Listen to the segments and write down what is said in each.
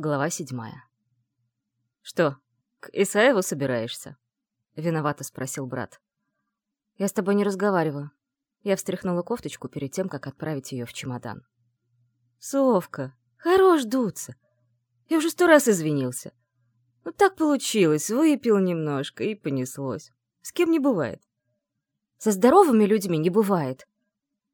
Глава седьмая. «Что, к Исаеву собираешься?» — виновато спросил брат. «Я с тобой не разговариваю». Я встряхнула кофточку перед тем, как отправить ее в чемодан. «Совка, хорош дуться. Я уже сто раз извинился. Ну так получилось, выпил немножко и понеслось. С кем не бывает. Со здоровыми людьми не бывает».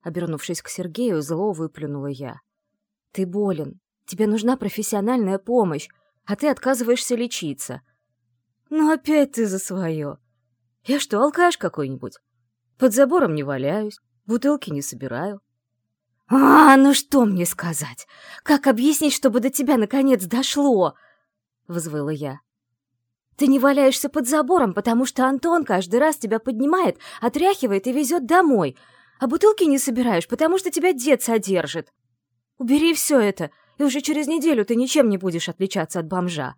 Обернувшись к Сергею, зло выплюнула я. «Ты болен, Тебе нужна профессиональная помощь, а ты отказываешься лечиться. Ну опять ты за свое. Я что, алкаш какой-нибудь? Под забором не валяюсь, бутылки не собираю. «А, ну что мне сказать? Как объяснить, чтобы до тебя наконец дошло?» — взвыла я. «Ты не валяешься под забором, потому что Антон каждый раз тебя поднимает, отряхивает и везет домой, а бутылки не собираешь, потому что тебя дед содержит. Убери все это, и уже через неделю ты ничем не будешь отличаться от бомжа.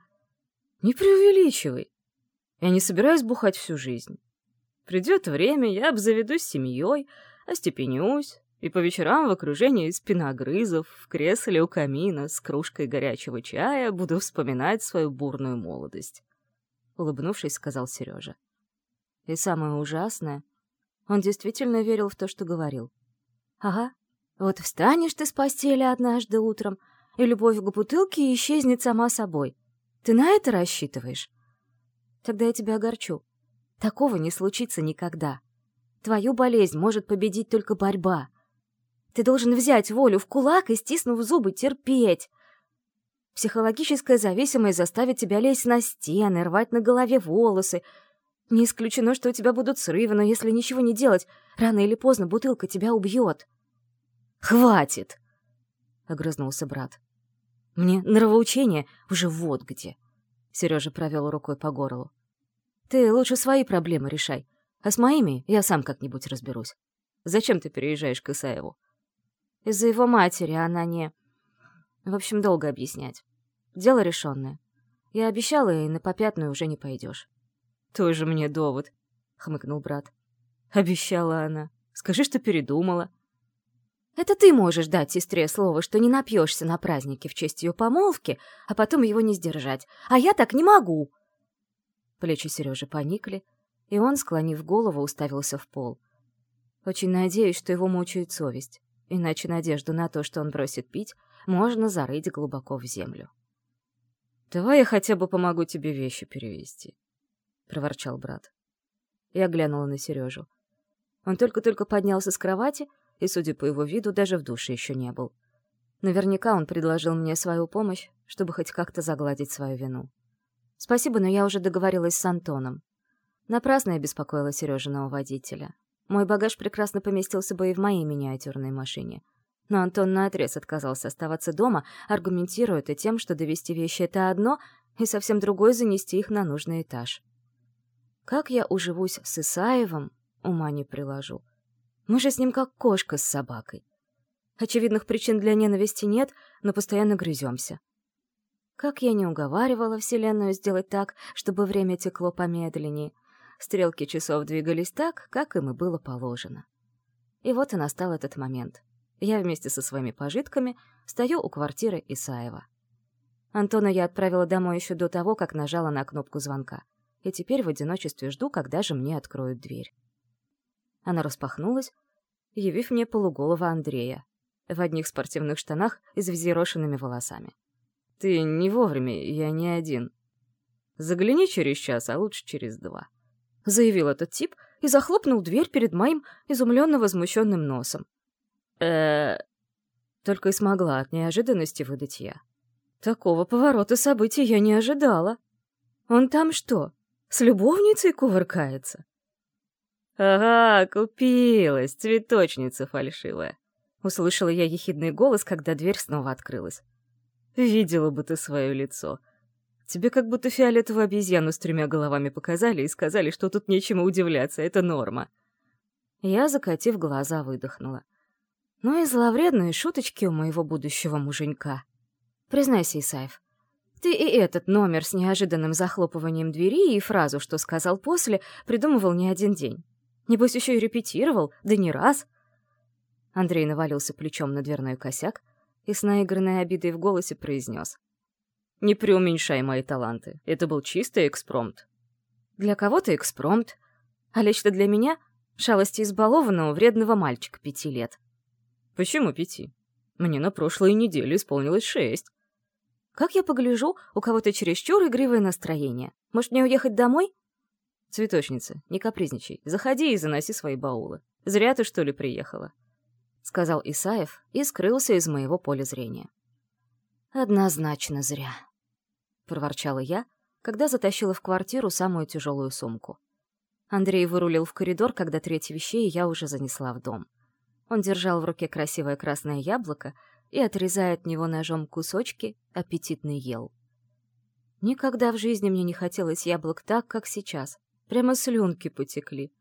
Не преувеличивай. Я не собираюсь бухать всю жизнь. Придет время, я обзаведусь семьей, остепенюсь, и по вечерам в окружении спиногрызов, в кресле у камина с кружкой горячего чая буду вспоминать свою бурную молодость. Улыбнувшись, сказал Сережа. И самое ужасное, он действительно верил в то, что говорил. Ага, вот встанешь ты с постели однажды утром, и любовь к бутылке исчезнет сама собой. Ты на это рассчитываешь? Тогда я тебя огорчу. Такого не случится никогда. Твою болезнь может победить только борьба. Ты должен взять волю в кулак и, стиснув зубы, терпеть. Психологическая зависимость заставит тебя лезть на стены, рвать на голове волосы. Не исключено, что у тебя будут срывы, но если ничего не делать, рано или поздно бутылка тебя убьет. «Хватит!» огрызнулся брат. Мне нравоучение уже вот где. Сережа провел рукой по горлу. Ты лучше свои проблемы решай, а с моими я сам как-нибудь разберусь. Зачем ты переезжаешь к Исаеву? Из-за его матери она не... В общем, долго объяснять. Дело решенное. Я обещала, и на попятную уже не пойдешь. Тоже мне довод, — хмыкнул брат. Обещала она. Скажи, что передумала. Это ты можешь дать сестре слово, что не напьешься на празднике в честь ее помолвки, а потом его не сдержать. А я так не могу!» Плечи Сережи поникли, и он, склонив голову, уставился в пол. Очень надеюсь, что его мучает совесть, иначе надежду на то, что он бросит пить, можно зарыть глубоко в землю. «Давай я хотя бы помогу тебе вещи перевести», — проворчал брат. Я глянула на Сережу. Он только-только поднялся с кровати — и, судя по его виду, даже в душе еще не был. Наверняка он предложил мне свою помощь, чтобы хоть как-то загладить свою вину. Спасибо, но я уже договорилась с Антоном. Напрасно я беспокоила Сережиного водителя. Мой багаж прекрасно поместился бы и в моей миниатюрной машине. Но Антон наотрез отказался оставаться дома, аргументируя это тем, что довести вещи — это одно, и совсем другое — занести их на нужный этаж. Как я уживусь с Исаевым, ума не приложу. Мы же с ним как кошка с собакой. Очевидных причин для ненависти нет, но постоянно грыземся. Как я не уговаривала Вселенную сделать так, чтобы время текло помедленнее, стрелки часов двигались так, как им и было положено. И вот и настал этот момент. Я вместе со своими пожитками стою у квартиры Исаева. Антона я отправила домой еще до того, как нажала на кнопку звонка. И теперь в одиночестве жду, когда же мне откроют дверь. Она распахнулась, явив мне полуголого Андрея в одних спортивных штанах и с взъерошенными волосами. «Ты не вовремя, я не один. Загляни через час, а лучше через два», — заявил этот тип и захлопнул дверь перед моим изумленно возмущенным носом. э Только и смогла от неожиданности выдать я. Такого поворота событий я не ожидала. Он там что, с любовницей кувыркается? «Ага, купилась, цветочница фальшивая!» Услышала я ехидный голос, когда дверь снова открылась. «Видела бы ты свое лицо. Тебе как будто фиолетовую обезьяну с тремя головами показали и сказали, что тут нечему удивляться, это норма». Я, закатив глаза, выдохнула. Ну и зловредные шуточки у моего будущего муженька. Признайся, Исаев, ты и этот номер с неожиданным захлопыванием двери и фразу, что сказал после, придумывал не один день. Небось, еще и репетировал, да не раз. Андрей навалился плечом на дверной косяк и с наигранной обидой в голосе произнес. Не преуменьшай мои таланты. Это был чистый экспромт. Для кого-то экспромт, а лично для меня — шалости избалованного вредного мальчика пяти лет. Почему пяти? Мне на прошлой неделе исполнилось шесть. Как я погляжу, у кого-то чересчур игривое настроение. Может, мне уехать домой? Цветочница, не капризничай. Заходи и заноси свои баулы. Зря ты, что ли, приехала? Сказал Исаев и скрылся из моего поля зрения. Однозначно зря. Проворчала я, когда затащила в квартиру самую тяжелую сумку. Андрей вырулил в коридор, когда треть вещей я уже занесла в дом. Он держал в руке красивое красное яблоко и, отрезая от него ножом кусочки, аппетитно ел. Никогда в жизни мне не хотелось яблок так, как сейчас. Прямо слюнки потекли.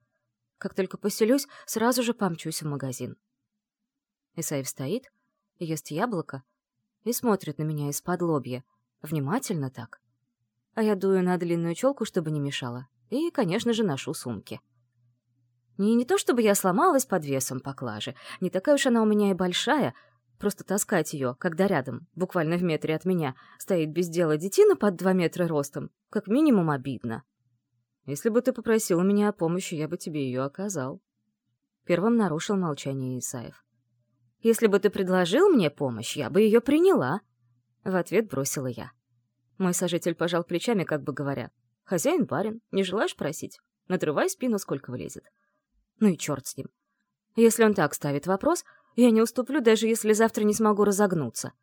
Как только поселюсь, сразу же помчусь в магазин. Исаев стоит, ест яблоко и смотрит на меня из-под лобья. Внимательно так. А я дую на длинную челку, чтобы не мешала. И, конечно же, ношу сумки. Не, не то чтобы я сломалась под весом поклажи, не такая уж она у меня и большая — Просто таскать ее, когда рядом, буквально в метре от меня, стоит без дела детина под два метра ростом, как минимум обидно. Если бы ты попросил меня о помощи, я бы тебе ее оказал. Первым нарушил молчание Исаев. Если бы ты предложил мне помощь, я бы ее приняла. В ответ бросила я. Мой сожитель пожал плечами, как бы говоря. «Хозяин барин, не желаешь просить? Надрывай спину, сколько влезет». Ну и черт с ним. Если он так ставит вопрос, я не уступлю, даже если завтра не смогу разогнуться.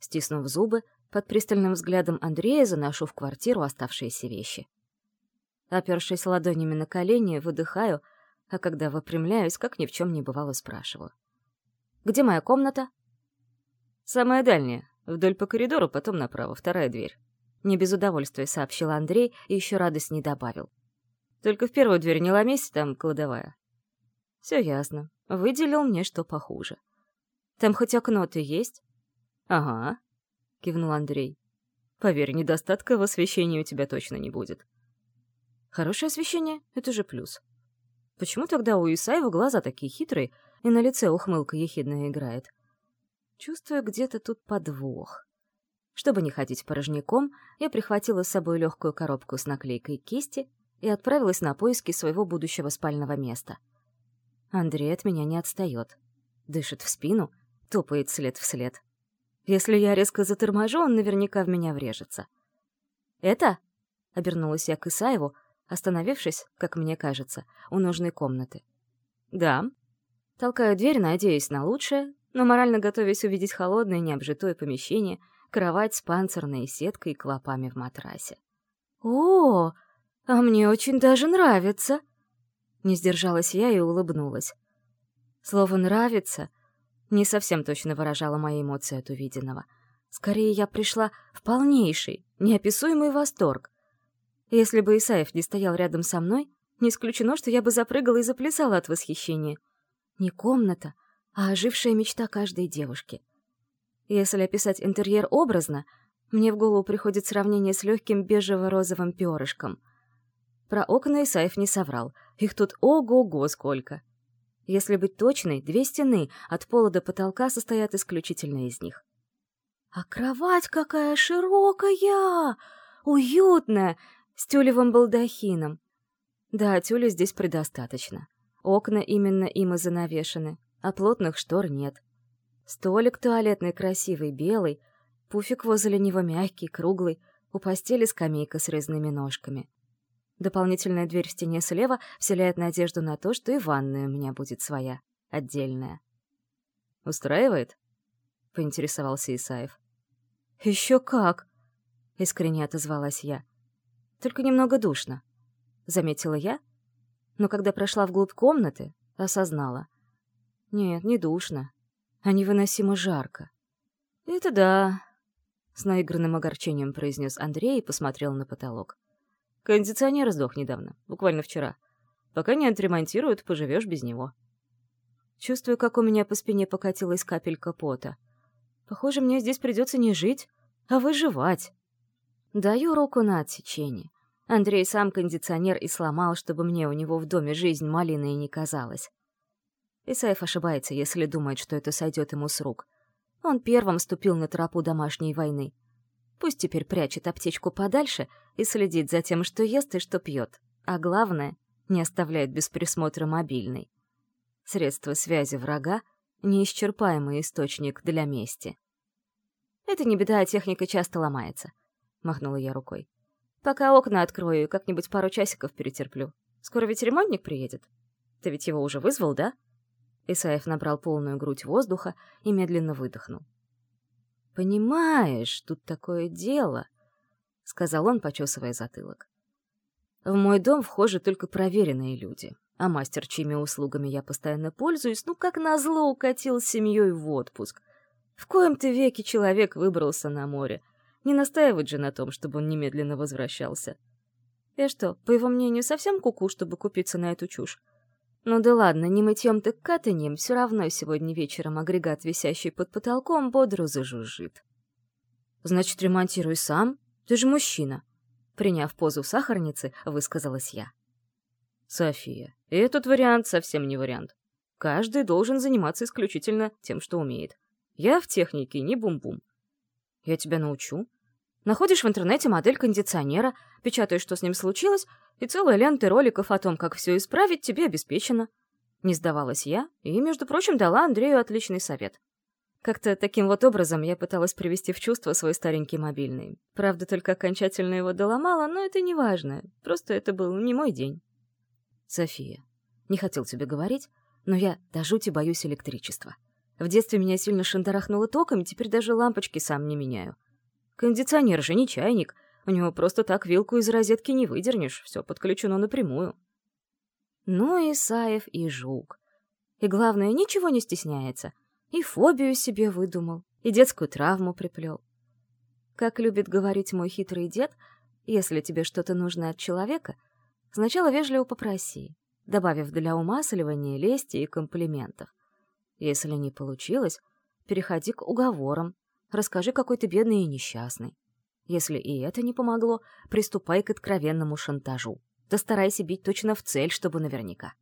Стиснув зубы, под пристальным взглядом Андрея заношу в квартиру оставшиеся вещи. Опершись ладонями на колени, выдыхаю, а когда выпрямляюсь, как ни в чем не бывало, спрашиваю. «Где моя комната?» «Самая дальняя. Вдоль по коридору, потом направо, вторая дверь». Не без удовольствия сообщил Андрей и еще радость не добавил. «Только в первую дверь не ломись, там кладовая». «Все ясно. Выделил мне что похуже. Там хоть окно-то есть? Ага, кивнул Андрей. Поверь, недостатка в освещении у тебя точно не будет. Хорошее освещение — это же плюс. Почему тогда у Исаева глаза такие хитрые, и на лице ухмылка ехидная играет? Чувствую где-то тут подвох. Чтобы не ходить порожняком, я прихватила с собой легкую коробку с наклейкой кисти и отправилась на поиски своего будущего спального места — Андрей от меня не отстает. Дышит в спину, топает след в след. Если я резко заторможу, он наверняка в меня врежется. «Это?» — обернулась я к Исаеву, остановившись, как мне кажется, у нужной комнаты. «Да». Толкаю дверь, надеясь на лучшее, но морально готовясь увидеть холодное, необжитое помещение, кровать с панцирной сеткой и клопами в матрасе. «О, а мне очень даже нравится!» Не сдержалась я и улыбнулась. Слово «нравится» не совсем точно выражало мои эмоции от увиденного. Скорее, я пришла в полнейший, неописуемый восторг. Если бы Исаев не стоял рядом со мной, не исключено, что я бы запрыгала и заплясала от восхищения. Не комната, а ожившая мечта каждой девушки. Если описать интерьер образно, мне в голову приходит сравнение с легким бежево-розовым перышком — про окна Исаев не соврал. Их тут ого-го сколько. Если быть точной, две стены от пола до потолка состоят исключительно из них. А кровать какая широкая! Уютная! С тюлевым балдахином. Да, тюля здесь предостаточно. Окна именно им и занавешены, а плотных штор нет. Столик туалетный красивый, белый, пуфик возле него мягкий, круглый, у постели скамейка с резными ножками. Дополнительная дверь в стене слева вселяет надежду на то, что и ванная у меня будет своя, отдельная. «Устраивает?» — поинтересовался Исаев. «Еще как!» — искренне отозвалась я. «Только немного душно», — заметила я, но когда прошла вглубь комнаты, осознала. «Нет, не душно, а невыносимо жарко». «Это да», — с наигранным огорчением произнес Андрей и посмотрел на потолок. Кондиционер сдох недавно, буквально вчера. Пока не отремонтируют, поживешь без него. Чувствую, как у меня по спине покатилась капелька пота. Похоже, мне здесь придется не жить, а выживать. Даю руку на отсечение. Андрей сам кондиционер и сломал, чтобы мне у него в доме жизнь малиной не казалась. Исаев ошибается, если думает, что это сойдет ему с рук. Он первым ступил на тропу домашней войны. Пусть теперь прячет аптечку подальше и следит за тем, что ест и что пьет. А главное, не оставляет без присмотра мобильный. Средство связи врага — неисчерпаемый источник для мести. «Это не беда, техника часто ломается», — махнула я рукой. «Пока окна открою и как-нибудь пару часиков перетерплю. Скоро ведь ремонтник приедет. Ты ведь его уже вызвал, да?» Исаев набрал полную грудь воздуха и медленно выдохнул. «Понимаешь, тут такое дело», — сказал он, почесывая затылок. «В мой дом вхожи только проверенные люди, а мастер, чьими услугами я постоянно пользуюсь, ну, как назло, укатил с семьей в отпуск. В коем-то веке человек выбрался на море. Не настаивать же на том, чтобы он немедленно возвращался. Я что, по его мнению, совсем куку, -ку, чтобы купиться на эту чушь? Ну да ладно, не мытьем так катаньем, все равно сегодня вечером агрегат, висящий под потолком, бодро зажужжит. Значит, ремонтируй сам? Ты же мужчина. Приняв позу сахарницы, высказалась я. София, этот вариант совсем не вариант. Каждый должен заниматься исключительно тем, что умеет. Я в технике не бум-бум. Я тебя научу. Находишь в интернете модель кондиционера, печатаешь, что с ним случилось, и целая лента роликов о том, как все исправить, тебе обеспечено. Не сдавалась я, и, между прочим, дала Андрею отличный совет. Как-то таким вот образом я пыталась привести в чувство свой старенький мобильный. Правда, только окончательно его доломала, но это не важно. Просто это был не мой день. София, не хотел тебе говорить, но я до жути боюсь электричества. В детстве меня сильно шандарахнуло током, и теперь даже лампочки сам не меняю. Кондиционер же не чайник. У него просто так вилку из розетки не выдернешь. Все подключено напрямую. Ну, и Исаев, и Жук. И главное, ничего не стесняется. И фобию себе выдумал, и детскую травму приплел. Как любит говорить мой хитрый дед, если тебе что-то нужно от человека, сначала вежливо попроси, добавив для умасливания лести и комплиментов. Если не получилось, переходи к уговорам, Расскажи, какой ты бедный и несчастный. Если и это не помогло, приступай к откровенному шантажу. Да старайся бить точно в цель, чтобы наверняка.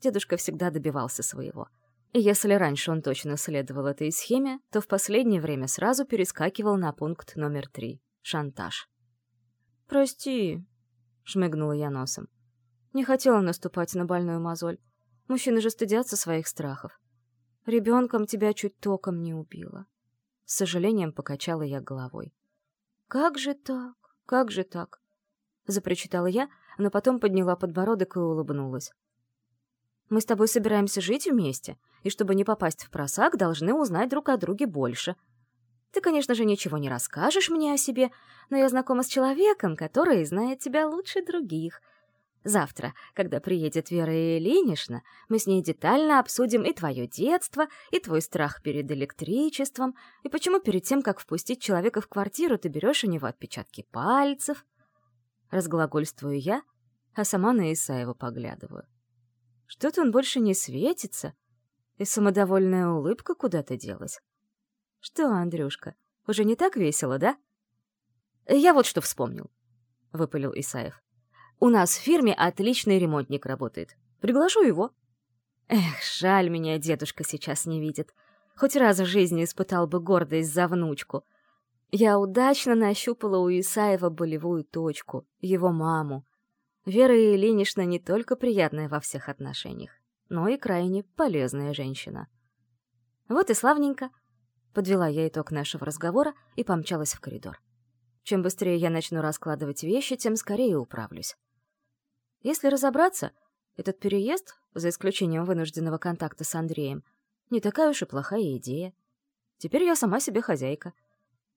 Дедушка всегда добивался своего. И если раньше он точно следовал этой схеме, то в последнее время сразу перескакивал на пункт номер три — шантаж. «Прости», — шмыгнула я носом. Не хотела наступать на больную мозоль. Мужчины же стыдятся своих страхов. Ребенком тебя чуть током не убило. С сожалением покачала я головой. «Как же так? Как же так?» Запричитала я, но потом подняла подбородок и улыбнулась. «Мы с тобой собираемся жить вместе, и чтобы не попасть в просак, должны узнать друг о друге больше. Ты, конечно же, ничего не расскажешь мне о себе, но я знакома с человеком, который знает тебя лучше других, Завтра, когда приедет Вера Ильинична, мы с ней детально обсудим и твое детство, и твой страх перед электричеством, и почему перед тем, как впустить человека в квартиру, ты берешь у него отпечатки пальцев. Разглагольствую я, а сама на Исаева поглядываю. Что-то он больше не светится, и самодовольная улыбка куда-то делась. Что, Андрюшка, уже не так весело, да? Я вот что вспомнил, — выпалил Исаев. У нас в фирме отличный ремонтник работает. Приглашу его. Эх, жаль меня, дедушка сейчас не видит. Хоть раз в жизни испытал бы гордость за внучку. Я удачно нащупала у Исаева болевую точку, его маму. Вера Ильинична не только приятная во всех отношениях, но и крайне полезная женщина. Вот и славненько. Подвела я итог нашего разговора и помчалась в коридор. Чем быстрее я начну раскладывать вещи, тем скорее управлюсь. Если разобраться, этот переезд, за исключением вынужденного контакта с Андреем, не такая уж и плохая идея. Теперь я сама себе хозяйка.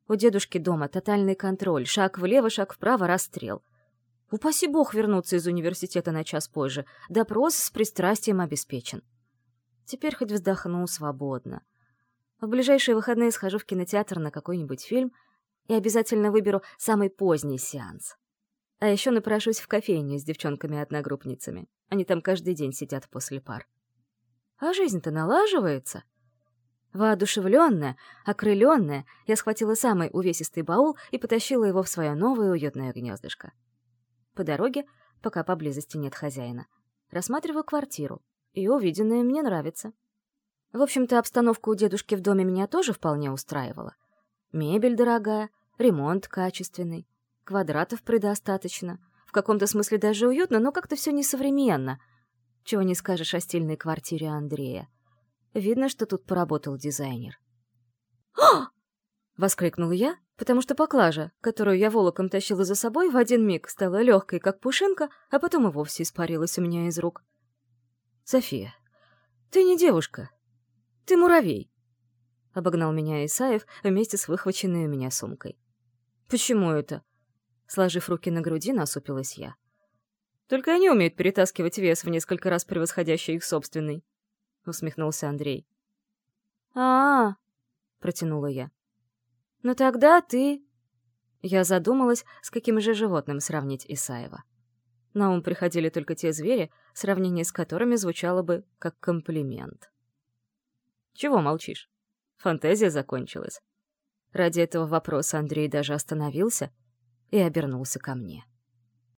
У дедушки дома тотальный контроль, шаг влево, шаг вправо, расстрел. Упаси бог вернуться из университета на час позже, допрос с пристрастием обеспечен. Теперь хоть вздохну свободно. В ближайшие выходные схожу в кинотеатр на какой-нибудь фильм и обязательно выберу самый поздний сеанс. А еще напрошусь в кофейню с девчонками-одногруппницами. Они там каждый день сидят после пар. А жизнь-то налаживается. Воодушевленная, окрыленная, я схватила самый увесистый баул и потащила его в свое новое уютное гнездышко. По дороге, пока поблизости нет хозяина, рассматриваю квартиру, и увиденное мне нравится. В общем-то, обстановка у дедушки в доме меня тоже вполне устраивала. Мебель дорогая, ремонт качественный, квадратов предостаточно, в каком-то смысле даже уютно, но как-то все несовременно. Чего не скажешь о стильной квартире Андрея. Видно, что тут поработал дизайнер. «А!» — воскликнула я, потому что поклажа, которую я волоком тащила за собой, в один миг стала легкой, как пушинка, а потом и вовсе испарилась у меня из рук. «София, ты не девушка. Ты муравей», — обогнал меня Исаев вместе с выхваченной у меня сумкой. «Почему это?» Сложив руки на груди, насупилась я. «Только они умеют перетаскивать вес в несколько раз превосходящий их собственный», — усмехнулся Андрей. «А-а-а», протянула я. «Ну тогда ты...» Я задумалась, с каким же животным сравнить Исаева. На ум приходили только те звери, сравнение с которыми звучало бы как комплимент. «Чего молчишь? Фантазия закончилась». Ради этого вопроса Андрей даже остановился и обернулся ко мне.